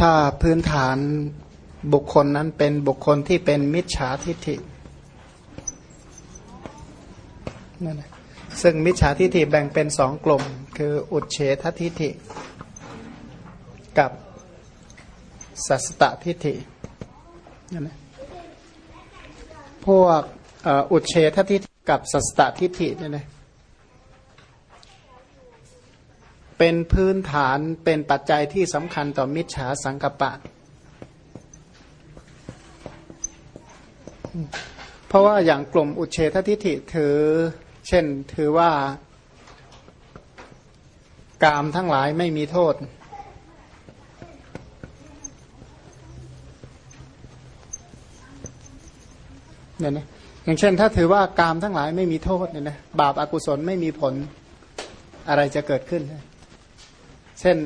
ถ้าพื้นฐานบุคคลนั้นเป็นบุคคลที่เป็นมิจฉาทิฏฐินั่นแหละซึ่งมิจฉาทิฏฐิแบ่งเป็นสองกลุ่ม คืออุดเฉททิฏฐิ กับสัสตตทิฏฐินั่นะพวกอุดเฉททิฏฐิกับสัสตตทิฏฐิเนี่ยนะ เป็นพื้นฐานเป็นปัจจัยที่สำคัญต่อมิจฉาสังกปะ เพราะว่าอย่างกลุ่มอุเฉททิฏฐิถือ เช่นถือว่ากามทั้งหลายไม่มีโทษ เนี่ยนะอย่างเช่น ถ้าถือว่ากามทั้งหลายไม่มีโทษเนี่ยนะบาปอากุศลไม่มีผลอะไรจะเกิดขึ้น เช่น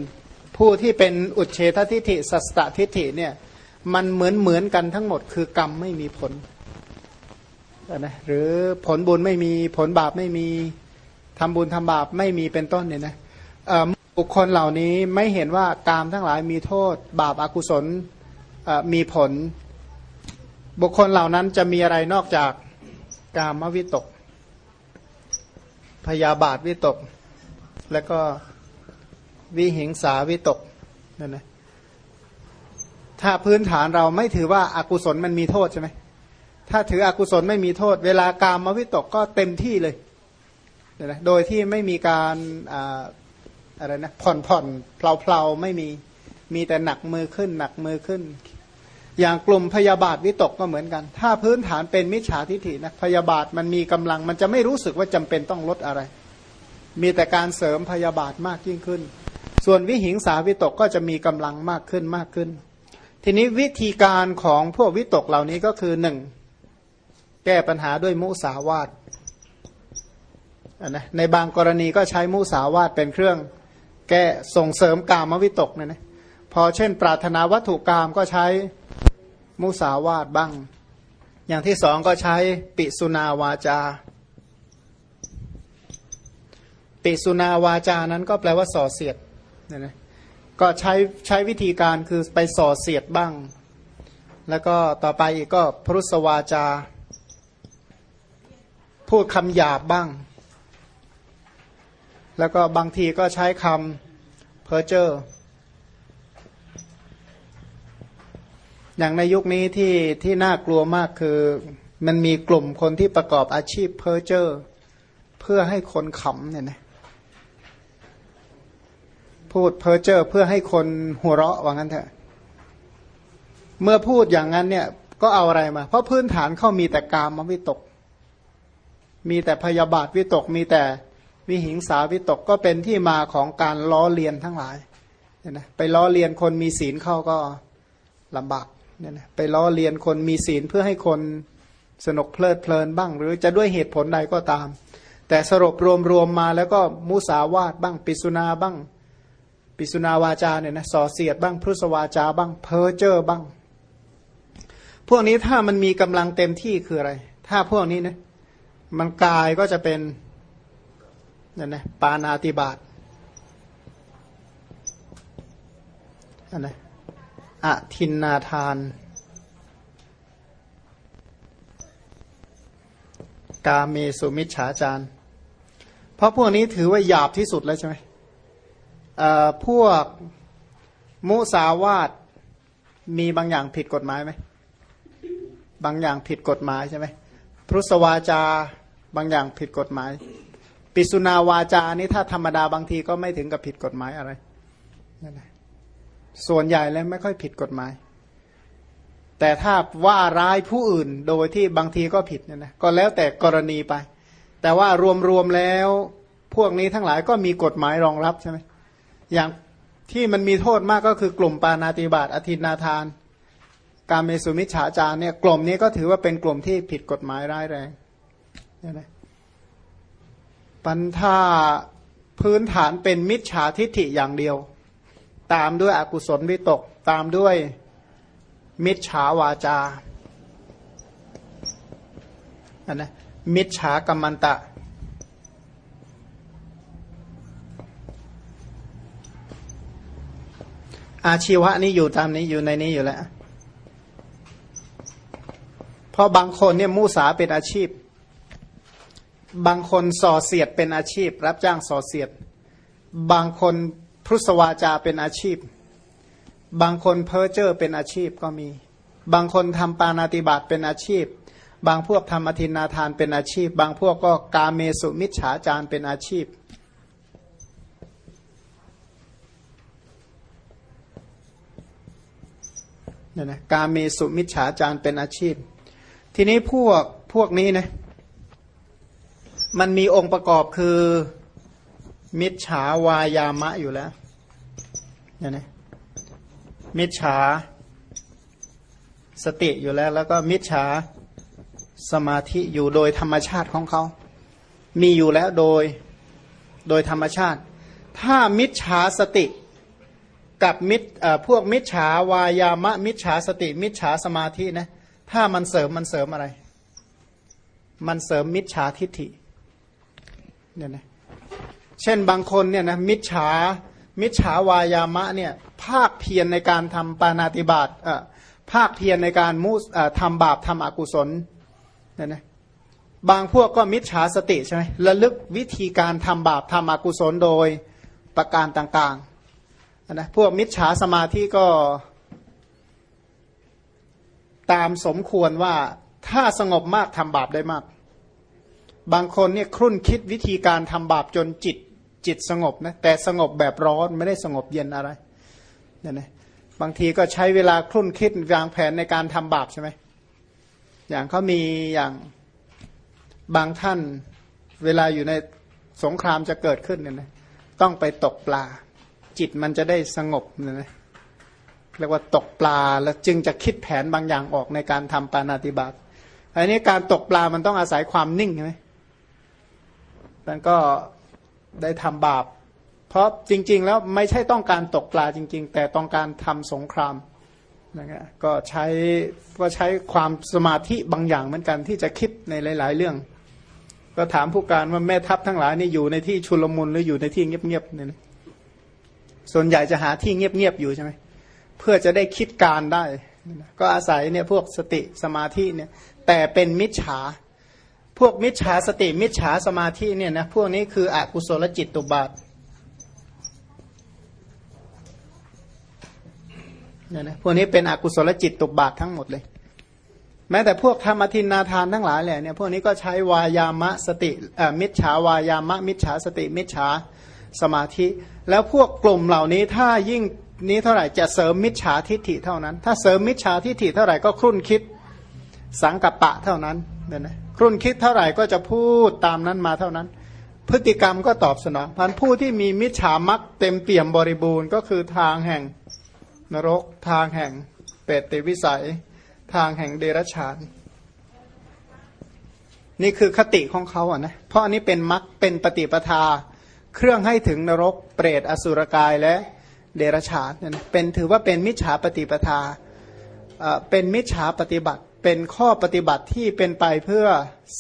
ผู้ที่เป็นอุเฉททิฏฐิสัสตทิฏฐิเนี่ยมันเหมือนเหมือนกันทั้งหมด คือกรรมไม่มีผลนะหรือผลบุญไม่มีผลบาปไม่มีทำบุญทำบาปไม่มีเป็นต้นเนี่ยนะบุคคลเหล่านี้ไม่เห็นว่ากามทั้งหลายมีโทษ บาปอากุศลมีผล บุคคลเหล่านั้นจะมีอะไรนอกจากกามวิตก พยาบาทวิตก แล้วก็ วิหิงสาวิตกนั่นนะถ้าพื้นฐานเราไม่ถือว่าอากุศลมันมีโทษใช่ไหมถ้าถืออกุศลไม่มีโทษ เวลากามวิตกก็เต็มที่เลยนะโดยที่ไม่มีการอะไรนะผ่อนผ่อนเพลาเพลาไม่มีมีแต่หนักมือขึ้น หนักมือขึ้น อย่างกลุ่มพยาบาทวิตกก็เหมือนกัน ถ้าพื้นฐานเป็นมิจฉาทิฏฐินะพยาบาทมันมีกำลัง มันจะไม่รู้สึกว่าจำเป็นต้องลดอะไร มีแต่การเสริมพยาบาทมากยิ่งขึ้น ส่วนวิหิงสาวิตกก็จะมีกำลังมากขึ้นมากขึ้น ทีนี้วิธีการของพวกวิตกเหล่านี้ก็คือหนึ่งแก้ปัญหาด้วยมุสาวาตนะในบางกรณีก็ใช้มุสาวาตเป็นเครื่อง แก้ส่งเสริมกามวิตกนะนะพอเช่น ปรารถนาวัตถุกรรมก็ใช้มุสาวาตบ้าง อย่างที่สองก็ใช้ปิสุนาวาจา ปิสุนาวาจานั้นก็แปลว่าส่อเสียด เนี่ยนะก็ใช้ใช้วิธีการคือไปส่อเสียดบ้าง แล้วก็ต่อไปอีกก็พรุสวาจา พูดคำหยาบบ้าง แล้วก็บางทีก็ใช้คำเพอเจอร์อย่างในยุคนี้ที่ที่น่ากลัวมากคือมันมีกลุ่มคนที่ประกอบอาชีพเพอเจอร์เพื่อให้คนขำเนี่ยนะ พูดเพ้อเจ้อเพื่อให้คนหัวเราะว่างั้นเถอะ เมื่อพูดอย่างนั้นเนี่ย ก็เอาอะไรมา เพราะพื้นฐานเขามีแต่กามวิตก มีแต่พยาบาทวิตก มีแต่วิหิงสาวิตกก็เป็นที่มาของการล้อเลียนทั้งหลายเนี่ยนะไปล้อเลียนคนมีศีลเข้าก็ลำบากเนี่ยนะไปล้อเลียนคนมีศีลเพื่อให้คนสนุกเพลิดเพลินบ้าง หรือจะด้วยเหตุผลใดก็ตาม แต่สรุปรวมๆมาแล้วก็มุสาวาทบ้าง ปิสุนาบ้าง ปิสุนาวาจาเนี่ยนะส่อเสียดบ้างพุทธวาจาบ้างเพอเจอร์บ้าง พวกนี้ถ้ามันมีกำลังเต็มที่คืออะไร ถ้าพวกนี้นะมันกายก็จะเป็นนั่นนะปานาติบาตอันนะอทินนาทาน กาเมสุมิชฉาจารเพราะพวกนี้ถือว่าหยาบที่สุดแล้วใช่ไหม พวกมุสาวาตมีบางอย่างผิดกฎหมายไหมบางอย่างผิดกฎหมายใช่ไหมพุทธวาจาบางอย่างผิดกฎหมาย ปิสุนาวาจานี้ถ้าธรรมดาบางทีก็ไม่ถึงกับผิดกฎหมายอะไรนั่นแหละส่วนใหญ่แล้วไม่ค่อยผิดกฎหมาย แต่ถ้าว่าร้ายผู้อื่นโดยที่บางทีก็ผิดเนี่ยนะก็แล้วแต่กรณีไป แต่ว่ารวมๆแล้วพวกนี้ทั้งหลายก็มีกฎหมายรองรับใช่ไหม อย่างที่มันมีโทษมากก็คือกลุ่มปานาติบาตอธินาทาน การเมสุมิชฉาจารเนี่ยกลุ่มนี้ก็ถือว่าเป็นกลุ่มที่ผิดกฎหมายร้ายแรงนี่นะปัญธาพื้นฐานเป็นมิจฉาทิฏฐิอย่างเดียว ตามด้วยอกุศลวิตก ตามด้วยมิจฉาวาจาอันนะมิจฉากรรมันตะ อาชีวะนี่อยู่ตามนี้อยู่ในนี้อยู่แล้ว เพราะบางคนเนี่ยมูสาเป็นอาชีพ บางคนส่อเสียดเป็นอาชีพ รับจ้างส่อเสียด บางคนพุทธวาจาเป็นอาชีพ บางคนเพ้อเจ้อเป็นอาชีพก็มี บางคนทำปานาติบาตเป็นอาชีพ บางพวกทำอธินาทานเป็นอาชีพ บางพวกก็กาเมสุมิจฉาจารเป็นอาชีพ เนี่ยนะการมีสุมิจฉาจารเป็นอาชีพ ทีนี้พวกพวกนี้นะมันมีองค์ประกอบคือมิจฉาวายามะอยู่แล้วเนี่ยนะมิจฉาสติอยู่แล้ว แล้วก็มิจฉาสมาธิอยู่โดยธรรมชาติของเขา มีอยู่แล้วโดยโดยธรรมชาติ ถ้ามิจฉาสติ กับมิจพวกมิจฉาวายามะมิจฉาสติ มิจฉาสมาธินะถ้ามันเสริมมันเสริมอะไร มันเสริมมิจฉาทิฏฐิเนี่ยนะเช่นบางคนเนี่ยนะมิจฉามิจฉาวายามะเนี่ยภาคเพียรในการทำปานาติบาตอ่อภาคเพียรในการมุสทำบาปทำอกุศลเนี่ยนะบางพวกก็มิจฉาสติใช่ไหมระลึกวิธีการทำบาปทำอกุศลโดยประการต่าง นะพวกมิจฉาสมาธิก็ ตามสมควรว่าถ้าสงบมากทำบาปได้มาก บางคนเนี่ยครุ่นคิดวิธีการทำบาปจนจิตจิตสงบนะแต่สงบแบบร้อนไม่ได้สงบเย็นอะไรเนี่ยนะบางทีก็ใช้เวลาครุ่นคิดวางแผนในการทำบาปใช่ไหมอย่างเขามีอย่างบางท่านเวลาอยู่ในสงครามจะเกิดขึ้นเนี่ยนะต้องไปตกปลา จิตมันจะได้สงบนะเรียกว่าตกปลาแล้วจึงจะคิดแผนบางอย่างออกในการทำปานาติบาตอันนี้การตกปลามันต้องอาศัยความนิ่งใช่ไหมมันก็ได้ทำบาป เพราะจริง ๆ แล้วไม่ใช่ต้องการตกปลาจริง ๆ แต่ต้องการทำสงครามนะคก็ใช้ก็ใช้ความสมาธิบางอย่างเหมือนกันที่จะคิดในหลาย ๆ เรื่อง ก็ถามผู้การว่าแม่ทัพทั้งหลายนี่อยู่ในที่ชุลมุนหรืออยู่ในที่เงียบๆเนี่ย ส่วนใหญ่จะหาที่เงียบๆอยู่ใช่ไหมเพื่อจะได้คิดการได้ ก็อาศัยเนี่ยพวกสติสมาธิเนี่ย แต่เป็นมิจฉา พวกมิจฉาสติมิจฉาสมาธิเนี่ยนะพวกนี้คืออกุศลจิตตุบาทเนี่ยนะพวกนี้เป็นอกุศลจิตตุบาททั้งหมดเลย แม้แต่พวกธรรมทินนาทานทั้งหลายแหละเนี่ยพวกนี้ก็ใช้วายามะสติมิจฉาวายามะมิจฉาสติมิจฉา สมาธิ แล้วพวกกลุ่มเหล่านี้ถ้ายิ่งนี้เท่าไหร่จะเสริมมิจฉาทิฏฐิเท่านั้น ถ้าเสริมมิจฉาทิฏฐิเท่าไหร่ก็ครุ่นคิดสังกัปปะเท่านั้นเนี่ยนะครุ่นคิดเท่าไหร่ก็จะพูดตามนั้นมาเท่านั้น พฤติกรรมก็ตอบสนองพันผู้ที่มีมิจฉามักเต็มเปี่ยมบริบูรณ์ ก็คือทางแห่งนรก ทางแห่งเปรติวิสัย ทางแห่งเดรัจฉาน นี่คือคติของเขาอะนะเพราะอันนี้เป็นมักเป็นปฏิปทา เครื่องให้ถึงนรก เปรตอสุรกายและเดรชานเนี่ยเป็นถือว่าเป็นมิจฉาปฏิปทาเป็นมิจฉาปฏิบัติ เป็นข้อปฏิบัติที่เป็นไปเพื่อ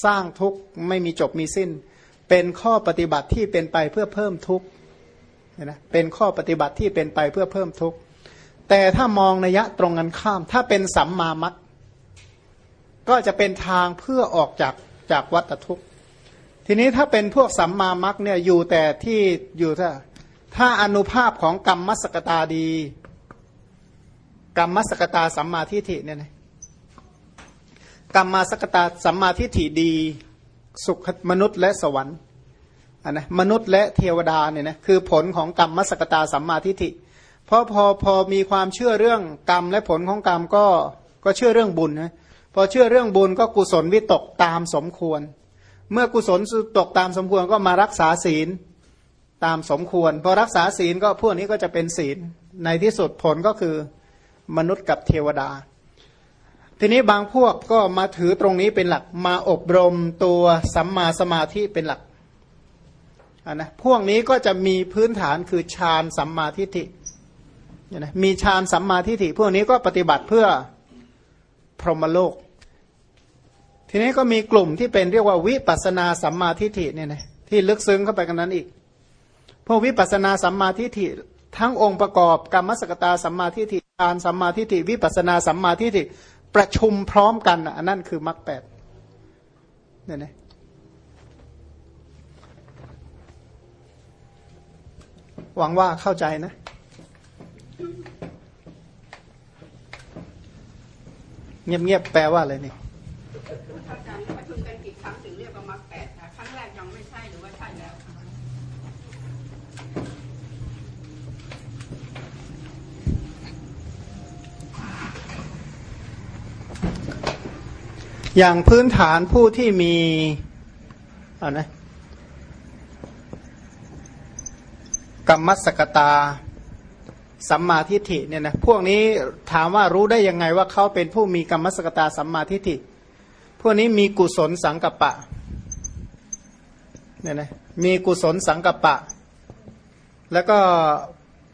สร้างทุกข์ไม่มีจบมีสิ้น เป็นข้อปฏิบัติที่เป็นไปเพื่อเพิ่มทุกข์นะเป็นข้อปฏิบัติที่เป็นไปเพื่อเพิ่มทุกข์แต่ถ้ามองนัยะตรงกันข้าม ถ้าเป็นสัมมามัตก็จะเป็นทางเพื่อออกจากจากวัฏทุกข์ ทีนี้ถ้าเป็นพวกสัมมามักเนี่ยอยู่แต่ที่อยู่ถ้าถ้าอนุภาพของกรรมมสกตาดี กรรมมสกตาสัมมาทิฏฐิเนี่ยนะกรรมมาสกตาสัมมาทิฏฐิดี สุขมนุษย์และสวรรค์อันนะมนุษย์และเทวดาเนี่ยนะคือผลของกรรมมสกตาสัมมาทิฏฐิเพราะพอพอมีความเชื่อเรื่องกรรมและผลของกรรมก็ก็เชื่อเรื่องบุญนะพอเชื่อเรื่องบุญก็กุศลวิตกตามสมควร เมื่อกุศลตกตามสมควรก็มารักษาศีลตามสมควร พอรักษาศีลก็พวกนี้ก็จะเป็นศีล ในที่สุดผลก็คือมนุษย์กับเทวดา ทีนี้บางพวกก็มาถือตรงนี้เป็นหลักมาอบรมตัวสัมมาสมาธิเป็นหลักนนะพวกนี้ก็จะมีพื้นฐานคือฌานสัมมาทิฏฐิมีฌานสัมมาทิฏฐิพวกนี้ก็ปฏิบัติเพื่อพรหมโลก ทีนี้ก็มีกลุ่มที่เป็นเรียกว่าวิปัสนาสัมมาทิฏฐิเนี่ยนะที่ลึกซึ้งเข้าไปกันนั้นอีก พวกวิปัสนาสัมมาทิฏฐิทั้งองค์ประกอบกรรมสกตาสัมมาทิฏฐิฌานสัมมาทิฏฐิวิปัสนาสัมมาทิฏฐิประชุมพร้อมกันอันนั่นคือมรรคแปดเนี่ยนะหวังว่าเข้าใจนะเงียบๆแปลว่าอะไรนี่ ถ้าการประชุมกันกี่ครั้งถึงเรียกว่ามรรคแปดคะครั้งแรกยังไม่ใช่หรือว่าใช่แล้วคะอย่างพื้นฐานผู้ที่มีเอานะกรรมสกตา สัมมาทิฏฐิเนี่ยนะพวกนี้ถามว่ารู้ได้ยังไงว่าเขาเป็นผู้มีกรรมสกตาสัมมาทิฏฐิ พวกนี้มีกุศลสังกัปปะเนี่ยนะมีกุศลสังกัปปะ แล้วก็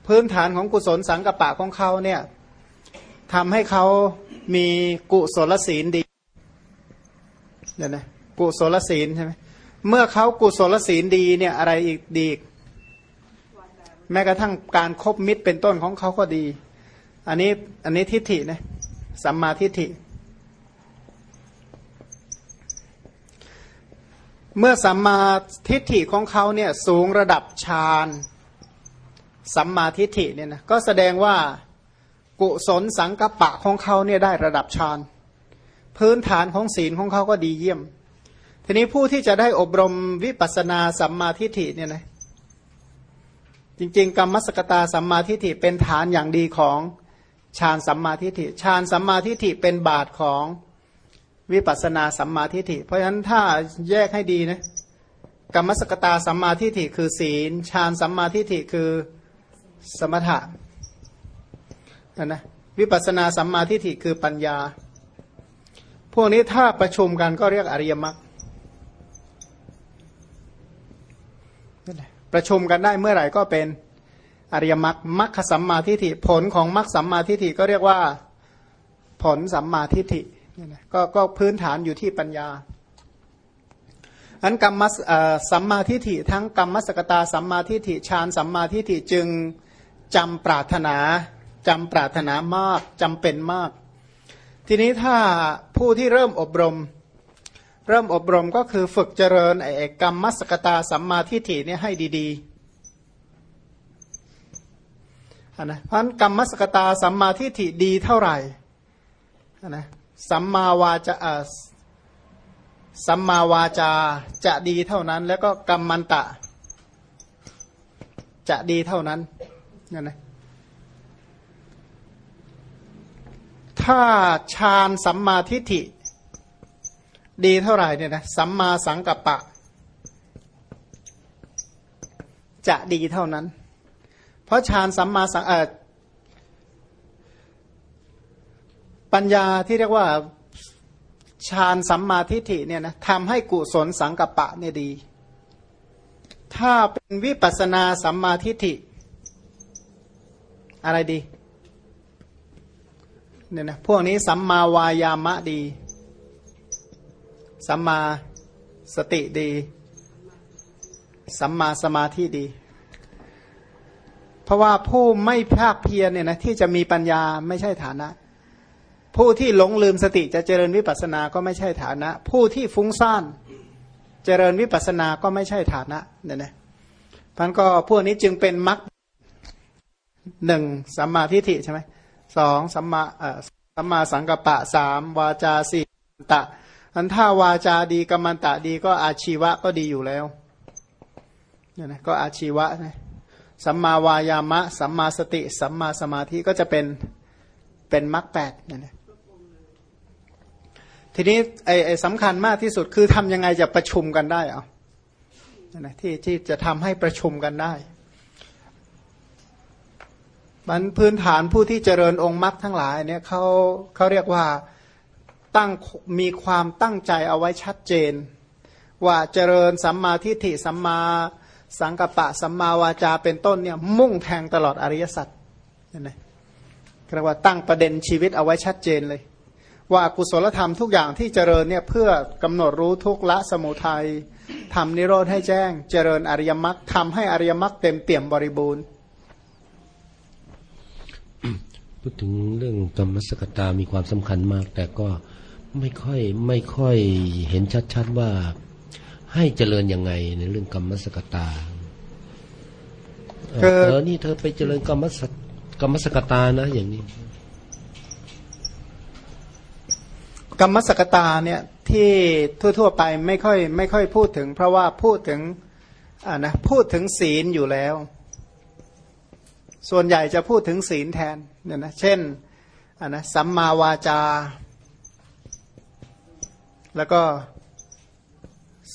พื้นฐานของกุศลสังกัปปะของเขาเนี่ยทำให้เขามีกุศลศีลดีเนี่ยนะกุศลศีลใช่ไหมเมื่อเขากุศลศีลดีเนี่ยอะไรอีกดีอีกแม้กระทั่งการครบมิตรเป็นต้นของเขาก็ดี อันนี้อันนี้ทิฏฐินะสัมมาทิฏฐิ เมื่อสัมมาทิฏฐิของเขาเนี่ยสูงระดับฌานสัมมาทิฏฐิเนี่ยนะก็แสดงว่ากุศลสังกปะของเขาเนี่ยได้ระดับฌานพื้นฐานของศีลของเขาก็ดีเยี่ยม ทีนี้ผู้ที่จะได้อบรมวิปัสสนาสัมมาทิฏฐิเนี่ยนะจริง ๆ กรรมสกตาสัมมาทิฏฐิเป็นฐานอย่างดีของฌานสัมมาทิฏฐิฌานสัมมาทิฏฐิเป็นบาทของ วิปัสนาสัมมาทิฏฐิ เพราะฉะนั้นถ้าแยกให้ดีนะกรรมสกตาสัมมาทิฏฐิคือศีลฌานสัมมาทิฏฐิคือสมถะนะนะวิปัสนาสัมมาทิฏฐิคือปัญญา พวกนี้ถ้าประชุมกันก็เรียกอริยมรรคประชุมกันได้เมื่อไหร่ก็เป็นอริยมรรคมรรคสัมมาทิฏฐิผลของมรรคสัมมาทิฏฐิก็เรียกว่าผลสัมมาทิฏฐิ นี่นะก็ก็พื้นฐานอยู่ที่ปัญญาอันกรรมสัมมาทิฏฐิทั้งกรรมสกตาสัมมาทิฏฐิฌานสัมมาทิฏฐิจึงจำปรารถนาจำปรารถนามากจำเป็นมาก ทีนี้ถ้าผู้ที่เริ่มอบรม เริ่มอบรมก็คือฝึกเจริญไอ้กรรมมัสกตาสัมมาทิฏฐิเนี่ยให้ดีๆนะเพราะกรรมมัสกตาสัมมาทิฏฐิดีเท่าไหร่นะ สัมมาวาจาสัมมาวาจาจะดีเท่านั้น แล้วก็กรรมมันตะ จะดีเท่านั้นนั่นนะถ้าฌานสัมมาทิฏฐิ ดีเท่าไหร่เนี่ยนะสัมมาสังกัปปะ จะดีเท่านั้น เพราะฌานสัมมาสังเอช ปัญญาที่เรียกว่าฌานสัมมาทิฏฐิเนี่ยนะทำให้กุศลสังกัปปะเนี่ยดี ถ้าเป็นวิปัสนาสัมมาทิฏฐิ อะไรดีเนี่ยนะพวกนี้สัมมาวายามะดี สัมมาสติดี สัมมาสมาธิดี เพราะว่าผู้ไม่ภาคเพียรเนี่ยนะที่จะมีปัญญาไม่ใช่ฐานะ ผู้ที่หลงลืมสติจะเจริญวิปัสสนาก็ไม่ใช่ฐานะ ผู้ที่ฟุ้งซ่านเจริญวิปัสสนาก็ไม่ใช่ฐานะเนี่ยนะพันก็พวกนี้จึงเป็นมรรคหนึ่งสัมมาทิฏฐิใช่ไหมสองสัมมาเอ่อสัมมาสังกัปปะสามวาจาสี่ตะอันถ้าวาจาดีกัมมันตะดีก็อาชีวะก็ดีอยู่แล้วเนี่ยนะก็อาชีวะนะสัมมาวายามะ สัมมาสติ สัมมาสมาธิก็จะเป็นเป็นมรรคแปดเนี่ยนะ ทีนี้ไอ้สำคัญมากที่สุดคือทำยังไงจะประชุมกันได้เอานะที่ที่จะทำให้ประชุมกันได้มันพื้นฐานผู้ที่เจริญองค์มรรคทั้งหลายเนี่ยเขาเขาเรียกว่าตั้งมีความตั้งใจเอาไว้ชัดเจน ว่าเจริญสัมมาทิฏฐิสัมมาสังกัปปะสัมมาวาจาเป็นต้นเนี่ยมุ่งแทงตลอดอริยสัจเห็นไหมเรียกว่าตั้งประเด็นชีวิตเอาไว้ชัดเจนเลย ว่ากุศลธรรมทุกอย่างที่เจริญเนี่ยเพื่อกำหนดรู้ทุกละสมุทัยทำนิโรธให้แจ้ง เจริญอริยมรรคทำให้อริยมรรคเต็มเปี่ยมบริบูรณ์พูดถึงเรื่องกรรมสกตามีความสำคัญมาก แต่ก็ไม่ค่อยไม่ค่อยเห็นชัดๆว่าให้เจริญยังไงในเรื่องกรรมสกตาเออเธอนี่เธอไปเจริญกรรมสกรรมสกตานะอย่างนี้ กรรมสกตาเนี่ยที่ทั่วๆไปไม่ค่อยไม่ค่อยพูดถึง เพราะว่าพูดถึงอ่านะพูดถึงศีลอยู่แล้ว ส่วนใหญ่จะพูดถึงศีลแทนเนี่ยนะเช่นอ่านะสัมมาวาจา แล้วก็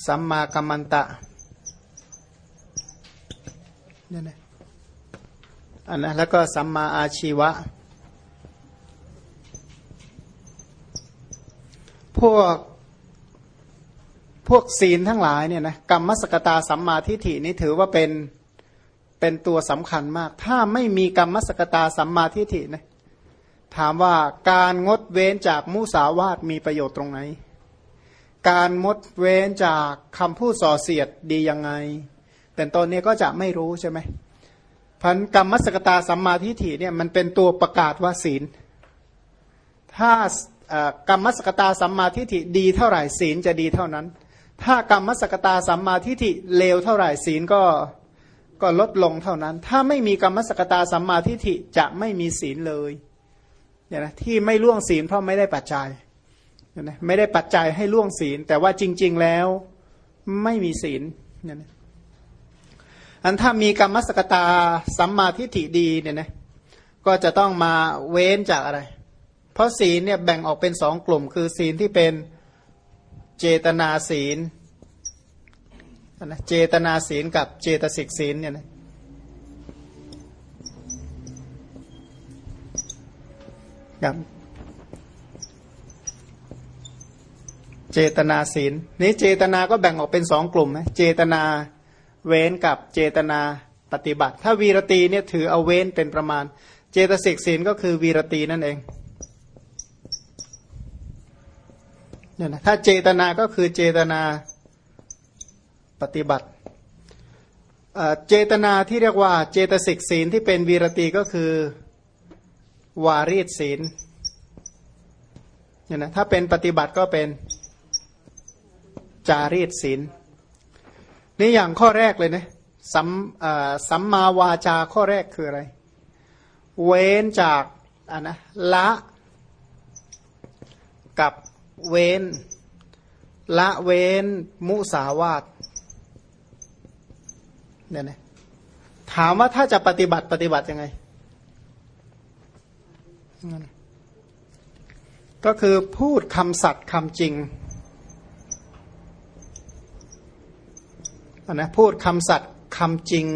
สัมมากัมมันตะเนี่ยนะอันนะแล้วก็สัมมาอาชีวะ พวกพวกศีลทั้งหลายเนี่ยนะกรรมสกตาสัมมาทิฏฐินี่ถือว่าเป็นเป็นตัวสำคัญมาก ถ้าไม่มีกรรมสกตาสัมมาทิฏฐินะถามว่าการงดเว้นจากมุสาวาทมีประโยชน์ตรงไหน การงดเว้นจากคำพูดส่อเสียดดียังไง เป็นต้นนี้ก็จะไม่รู้ใช่ไหมพันกรรมสกตาสัมมาทิฏฐิเนี่ยมันเป็นตัวประกาศว่าศีล ถ้า กรรมสกตาสัมมาทิฏฐิดีเท่าไหร่ศีลจะดีเท่านั้น ถ้ากรรมสกตาสัมมาทิฏฐิเลวเท่าไหร่ศีลก็ก็ลดลงเท่านั้น ถ้าไม่มีกรรมสกตาสัมมาทิฏฐิจะไม่มีศีลเลยเนี่ยนะที่ไม่ล่วงศีลเพราะไม่ได้ปัจจัยเนี่ยนะไม่ได้ปัจจัยให้ล่วงศีล แต่ว่าจริง ๆแล้วไม่มีศีลเนี่ยนะอันถ้ามีกรรมสกตาสัมมาทิฏฐิดีเนี่ยนะก็จะต้องมาเว้นจากอะไร เพราะศีลเนี่ยแบ่งออกเป็นสองกลุ่ม คือศีลที่เป็นเจตนาศีลนะเจตนาศีลกับเจตสิกศีลเนี่ยนะกับเจตนาศีลนี้เจตนาก็แบ่งออกเป็นสองกลุ่มนะเจตนาเว้นกับเจตนาปฏิบัติ ถ้าวีรตีเนี่ยถือเอาเว้นเป็นประมาณ เจตสิกศีลก็คือวีรตีนั่นเอง เนี่ยนะถ้าเจตนาก็คือเจตนาปฏิบัติเจตนาที่เรียกว่าเจตสิกศีลที่เป็นวีรตีก็คือวารีตศีลเนี่ยนะถ้าเป็นปฏิบัติก็เป็นจารีตศีลนี่อย่างข้อแรกเลยนะสัมสัมมาวาจาข้อแรกคืออะไร เว้นจากอะนะละกับ เว้น ละเว้น มุสาวาตเนี่ยนะถามว่าถ้าจะปฏิบัติปฏิบัติยังไง ก็คือพูดคำสัตย์คำจริงนะพูดคำสัตย์คำจริง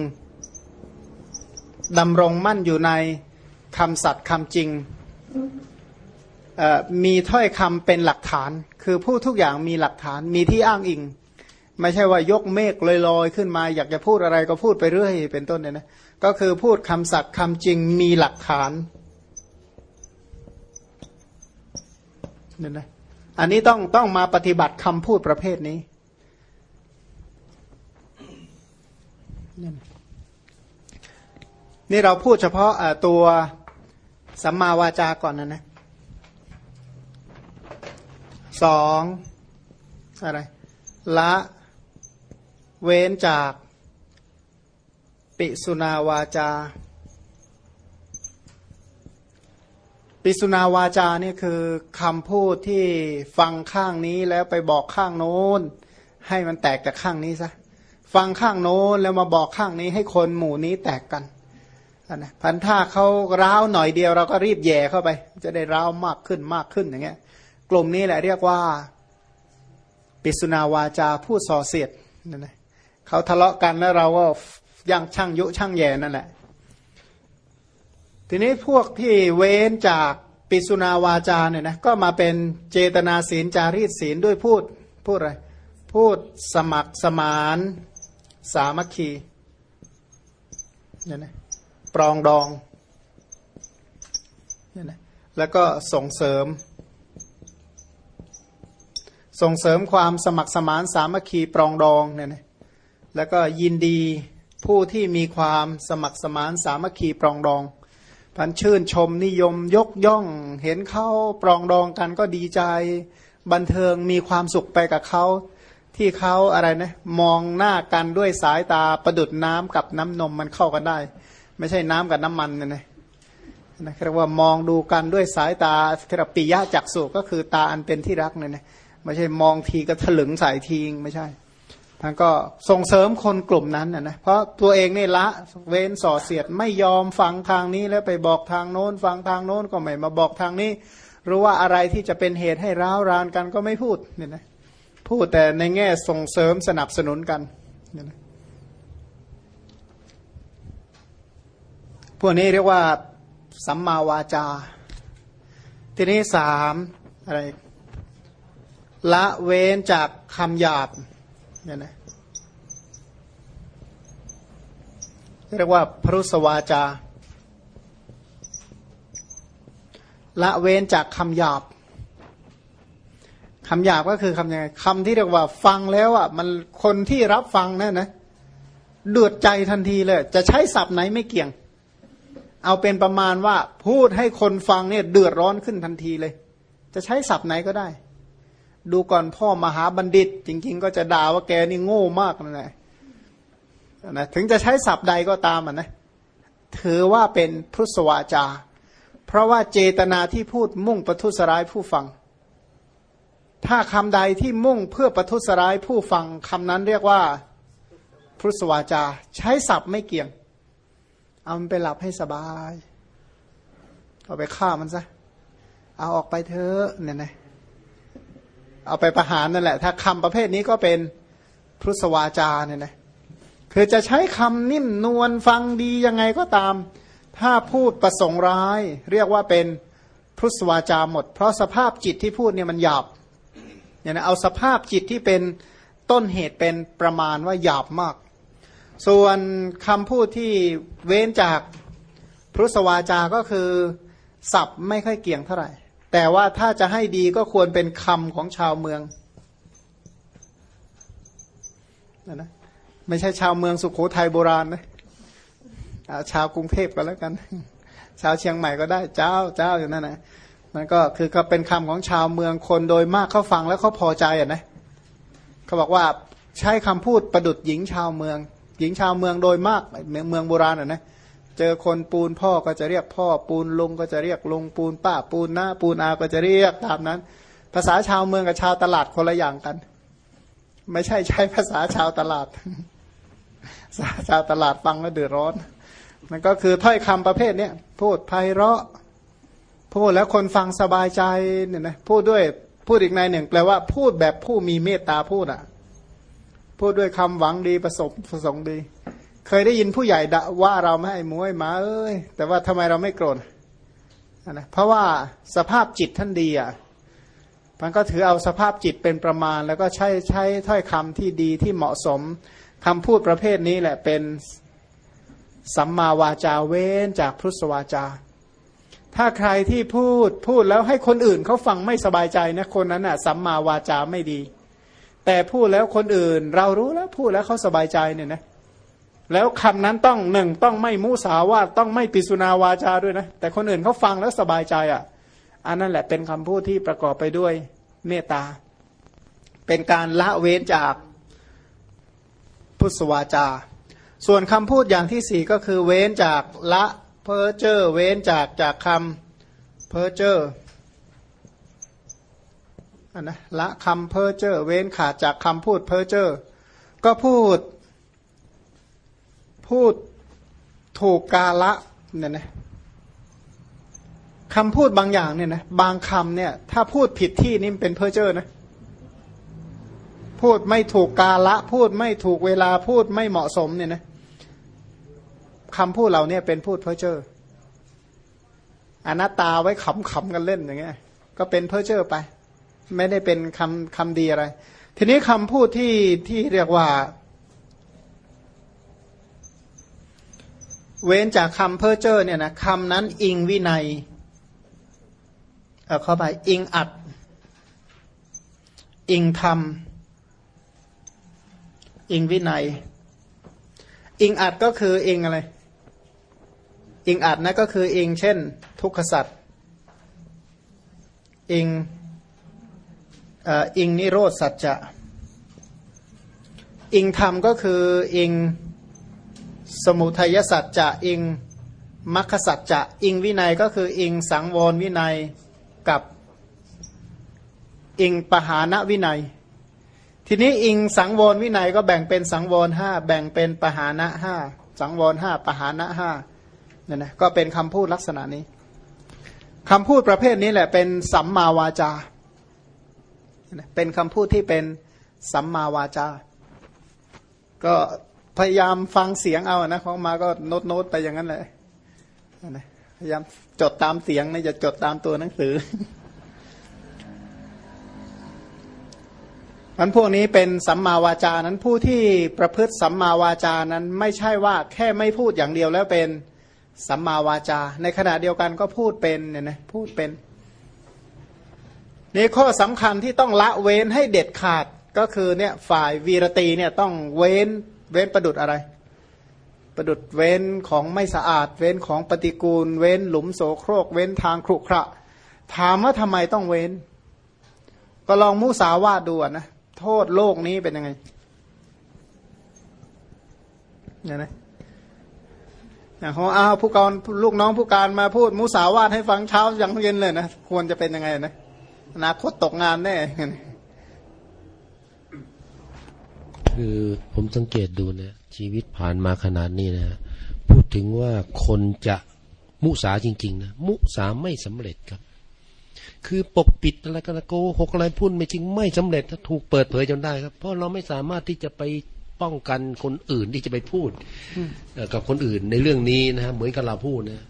ดำรงมั่นอยู่ในคำสัตย์คำจริง มีถ้อยคำเป็นหลักฐาน คือพูดทุกอย่างมีหลักฐานมีที่อ้างอิง ไม่ใช่ว่ายกเมฆลอยๆขึ้นมา อยากจะพูดอะไรก็พูดไปเรื่อยเป็นต้นเนี่ยนะก็คือพูดคำสัตย์คำจริงมีหลักฐานเนี่ยนะอันนี้ต้องต้องมาปฏิบัติคำพูดประเภทนี้นี่เราพูดเฉพาะตัวสัมมาวาจาก่อนนะนะ สองอะไร ละเว้นจาก ปิสุนาวาจา ปิสุนาวาจานี่คือคำพูดที่ฟังข้างนี้แล้วไปบอกข้างโน้น ให้มันแตกจากข้างนี้ซะฟังข้างโน้นแล้วมาบอกข้างนี้ให้คนหมู่นี้แตกกันนะพันถ้าเขาร้าวหน่อยเดียวเราก็รีบแย่เข้าไป จะได้ร้าวมากขึ้นมากขึ้นอย่างเงี้ย กลุ่มนี้แหละเรียกว่า ปิสุนาวาจาพูดส่อเสียดนั่นนะเขาทะเลาะกันแล้วเราก็ยังช่างยุช่างแย่นั่นแหละ ทีนี้พวกที่เว้นจากปิสุนาวาจาเนี่ยนะก็มาเป็นเจตนาศีลจารีตศีลด้วยพูด พูดอะไร พูดสมัครสมานสามัคคีเนี่ยนะปรองดองเนี่ยนะแล้วก็ส่งเสริม ส่งเสริมความสมัครสมานสามัคคีปรองดองเนี่ยนะแล้วก็ยินดีผู้ที่มีความสมัครสมานสามัคคีปรองดอง พันชื่นชมนิยมยกย่อง เห็นเขาปรองดองกันก็ดีใจ บันเทิงมีความสุขไปกับเขา ที่เขาอะไรนะมองหน้ากันด้วยสายตาประดุดน้ำกับน้ำนมมันเข้ากันได้ ไม่ใช่น้ำกับน้ำมันนะนะนะเรียกว่ามองดูกันด้วยสายตาเทรปิยะจักสุก็คือตาอันเป็นที่รักเนี่ยนะ ไม่ใช่มองทีก็ถลึงใส่ทีงไม่ใช่ท่านก็ส่งเสริมคนกลุ่มนั้นนะนะเพราะตัวเองนี่ละเว้นส่อเสียดไม่ยอมฟังทางนี้แล้วไปบอกทางโน้น ฟังทางโน้นก็ไม่มาบอกทางนี้ รู้ว่าอะไรที่จะเป็นเหตุให้ร้าวรานกันก็ไม่พูดเนี่ยนะพูดแต่ในแง่ส่งเสริมสนับสนุนกันเนี่ยนะพวกนี้เรียกว่าสัมมาวาจา ทีนี้สามอะไร ละเว้นจากคำหยาบเนี่ยนะเรียกว่าพรุสวาจา ละเว้นจากคำหยาบคำหยาบก็คือคำยังไงคำที่เรียกว่าฟังแล้วอะมันคนที่รับฟังนั่นนะเดือดใจทันทีเลย จะใช้ศัพท์ไหนไม่เกี่ยง เอาเป็นประมาณว่าพูดให้คนฟังเนี่ยเดือดร้อนขึ้นทันทีเลย จะใช้ศัพท์ไหนก็ได้ ดูก่อนพ่อมหาบัณฑิต จริง ๆ ก็จะด่าว่าแกนี่โง่มากนั่นแหละนะถึงจะใช้ศัพท์ใดก็ตามอะนะถือว่าเป็นพุทธวาจา เพราะว่าเจตนาที่พูดมุ่งประทุษร้ายผู้ฟัง ถ้าคำใดที่มุ่งเพื่อประทุษร้ายผู้ฟังคำนั้นเรียกว่าพุทธวาจา ใช้ศัพท์ไม่เกี่ยง เอามันไปหลับให้สบาย เอาไปฆ่ามันซะ เอาออกไปเถอะเนี่ยนะ เอาไปประหารนั่นแหละ ถ้าคำประเภทนี้ก็เป็นพุทธวาจาเนี่ยนะคือจะใช้คำนิ่มนวลฟังดียังไงก็ตาม ถ้าพูดประสงค์ร้าย เรียกว่าเป็นพุทธวาจาหมด เพราะสภาพจิตที่พูดเนี่ยมันหยาบเนี่ยนะเอาสภาพจิตที่เป็นต้นเหตุเป็นประมาณว่าหยาบมาก ส่วนคำพูดที่เว้นจากพุทธวาจาก็คือ ศัพท์ไม่ค่อยเกี่ยงเท่าไหร่ แต่ว่าถ้าจะให้ดีก็ควรเป็นคำของชาวเมืองนะนะไม่ใช่ชาวเมืองสุขโขทัยโบราณนะชาวกรุงเทพก็แล้วกัน ชาวเชียงใหม่ก็ได้เจ้าเจ้าอยู่นั่นนะมันก็คือก็เป็นคำของชาวเมืองคนโดยมากเขาฟังแล้วเขาพอใจอะนะเขาบอกว่าใช้คำพูดประดุดหญิงชาวเมือง หญิงชาวเมืองโดยมากเมืองโบราณอะนะเจอคนปูนพ่อก็จะเรียกพ่อปูนลุงก็จะเรียกลุงปูนป้าปูนหน้าปูนอาก็จะเรียกตามนั้น ภาษาชาวเมืองกับชาวตลาดคนละอย่างกัน ไม่ใช่ใช้ภาษาชาวตลาดภาษาชาวตลาดฟังแล้วเดือดร้อนมันก็คือถ้อยคำประเภทเนี้ยพูดไพเราะพูดแล้วคนฟังสบายใจเนี่ยนะพูดด้วยพูดอีกในหนึ่ง แปลว่าพูดแบบผู้มีเมตตาพูดอะ พูดด้วยคำหวังดีประสบประสงค์ดี เคยได้ยินผู้ใหญ่ด่าว่าเราไม่ให้มวยมาเอ้ยแต่ว่าทำไมเราไม่โกรธนะเพราะว่าสภาพจิตท่านดีอะมันก็ถือเอาสภาพจิตเป็นประมาณ แล้วก็ใช้ใช้ถ้อยคำที่ดีที่เหมาะสมคำพูดประเภทนี้แหละเป็นสัมมาวาจาเว้นจากพุทธวาจา ถ้าใครที่พูดพูดแล้วให้คนอื่นเขาฟังไม่สบายใจนะคนนั้นน่ะสัมมาวาจาไม่ดี แต่พูดแล้วคนอื่น เรารู้แล้วพูดแล้วเขาสบายใจเนี่ยนะ แล้วคำนั้นต้องหนึ่งต้องไม่มุสาวาต้องไม่ปิสุนาวาจาด้วยนะ แต่คนอื่นเขาฟังแล้วสบายใจอะ อันนั้นแหละเป็นคำพูดที่ประกอบไปด้วยเมตตา เป็นการละเว้นจากพุทธวาจา ส่วนคำพูดอย่างที่สี่ก็คือเว้นจากละเพอเจอเว้นจากจากคำเพอเจออันนะละคำเพอเจอเว้นขาดจากคำพูดเพอเจอก็พูด พูดถูกกาละเนี่ยนะคำพูดบางอย่างเนี่ยนะบางคำเนี่ย ถ้าพูดผิดที่นี่เป็นเพอเจอนะพูดไม่ถูกกาละ พูดไม่ถูกเวลาพูดไม่เหมาะสมเนี่ยนะคำพูดเราเนี่ยเป็นพูดเพ้อเจ้ออนัตตาไว้ขำๆกันเล่นอย่างเงี้ย ก็เป็นเพ้อเจ้อไป ไม่ได้เป็นคำคำดีอะไร ทีนี้คำพูดที่ที่เรียกว่า เว้นจากคำเพ้อเจ้อเนี่ยนะคำนั้นอิงวินัยเอาเข้าไปอิงอัด อิงธรรม อิงวินัย อิงอัดก็คืออิงอะไร อิงอัดนะก็คืออิงเช่น ทุกขสัตว์อิงอ่ออิงนิโรธสัจจะ อิงธรรมก็คืออิง สมุทัยสัจจะอิงมัคคสัจจะอิงวินัยก็คืออิงสังวรวินัยกับอิงปหานวินัย ทีนี้อิงสังวรวินัยก็แบ่งเป็นสังวรห้าแบ่งเป็นปหานะห้าสังวรห้าปหานะห้าเนี่ยนะก็เป็นคำพูดลักษณะนี้คำพูดประเภทนี้แหละเป็นสัมมาวาจา เป็นคำพูดที่เป็นสัมมาวาจา ก็ พยายามฟังเสียงเอานะของมาก็โน้ตโน้ตไปอย่างนั้นแหละนะพยายามจดตามเสียงนะอย่าจดตามตัวหนังสือมันพวกนี้เป็นสัมมาวาจานั้นผู้ที่ประพฤติสัมมาวาจานั้นไม่ใช่ว่าแค่ไม่พูดอย่างเดียวแล้วเป็นสัมมาวาจา ในขณะเดียวกันก็พูดเป็นเนี่ยนะพูดเป็นนี่ข้อสำคัญที่ต้องละเว้นให้เด็ดขาดก็คือเนี่ยฝ่ายวีรตีเนี่ยต้องเว้น เว้นประดุดอะไร ประดุดเว้นของไม่สะอาด เว้นของปฏิกูล เว้นหลุมโสโครก เว้นทางครุขระ ถามว่าทำไมต้องเว้น ก็ลองมุสาวาดดูนะโทษโลกนี้เป็นยังไงเนี่ยนะอย่างของอ้าวผู้การลูกน้องผู้การมาพูดมุสาวาทให้ฟังเช้ายังเย็นเลยนะควรจะเป็นยังไงนะอนาคตตกงานแน่ คือผมสังเกตดูเนี่ยชีวิตผ่านมาขนาดนี้นะพูดถึงว่าคนจะมุสาจริง ๆ นะ มุสาไม่สำเร็จครับ คือปกปิดอะไรกันโกหกอะไรพูดไม่จริงไม่สำเร็จถ้าถูกเปิดเผยจนได้ครับ เพราะเราไม่สามารถที่จะไปป้องกันคนอื่นที่จะไปพูดเอ่อกับคนอื่นในเรื่องนี้นะฮะเหมือนกับเราพูดนะ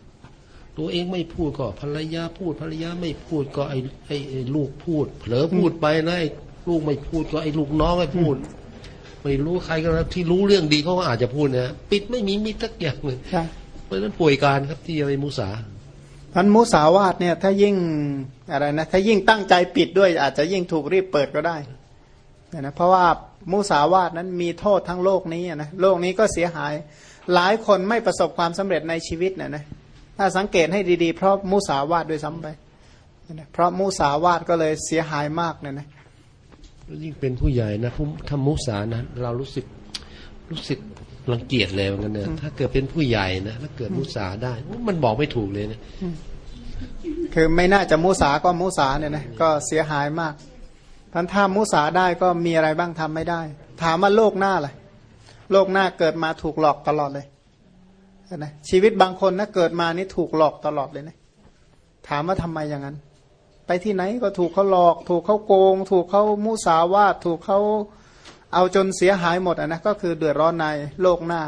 ตัวเองไม่พูดก็ภรรยาพูดภรรยาไม่พูดก็ไอ้ไอ้ไอ้ลูกพูด เผลอพูดไปนะไอ้ลูกไม่พูดก็ไอ้ลูกน้องไม่พูด ไม่รู้ใครก็แล้วที่รู้เรื่องดีเขาก็อาจจะพูดนะปิดไม่มีมิตรสักอย่างเลยใช่เพราะฉะนั้นป่วยการครับที่จะไปมุสาพันมุสาวาทเนี่ย ถ้ายิ่งอะไรนะถ้ายิ่งตั้งใจปิดด้วย อาจจะยิ่งถูกรีบเปิดก็ได้เนี่ยนะเพราะว่ามุสาวาทนั้นมีโทษทั้งโลกนี้อะนะโลกนี้ก็เสียหาย หลายคนไม่ประสบความสำเร็จในชีวิตเนี่ยนะถ้าสังเกตให้ดีๆ เพราะมุสาวาทด้วยซ้ำไปเนี่ยนะเพราะมุสาวาทก็เลยเสียหายมากเนี่ยนะ ยิ่งเป็นผู้ใหญ่นะผู้ทำมุสานะเรารู้สึกรู้สึกรังเกียจเลยเหมือนกันนะถ้าเกิดเป็นผู้ใหญ่นะถ้าเกิดมุสาได้ มันบอกไม่ถูกเลยนะคือไม่น่าจะมุสาก็มุสาเนี่ยนะก็เสียหายมากพันถ้ามุสาได้ก็มีอะไรบ้างทำไม่ได้ ถามว่าโลกหน้าล่ะโลกหน้าเกิดมาถูกหลอกตลอดเลยนะชีวิตบางคนนะเกิดมานี่ถูกหลอกตลอดเลยนะถามว่าทำไมอย่างนั้น ไปที่ไหนก็ถูกเขาหลอก ถูกเขาโกง ถูกเขามุสาวาทถูกเขาเอาจนเสียหายหมดอะนะก็คือเดือดร้อนในโลกหน้า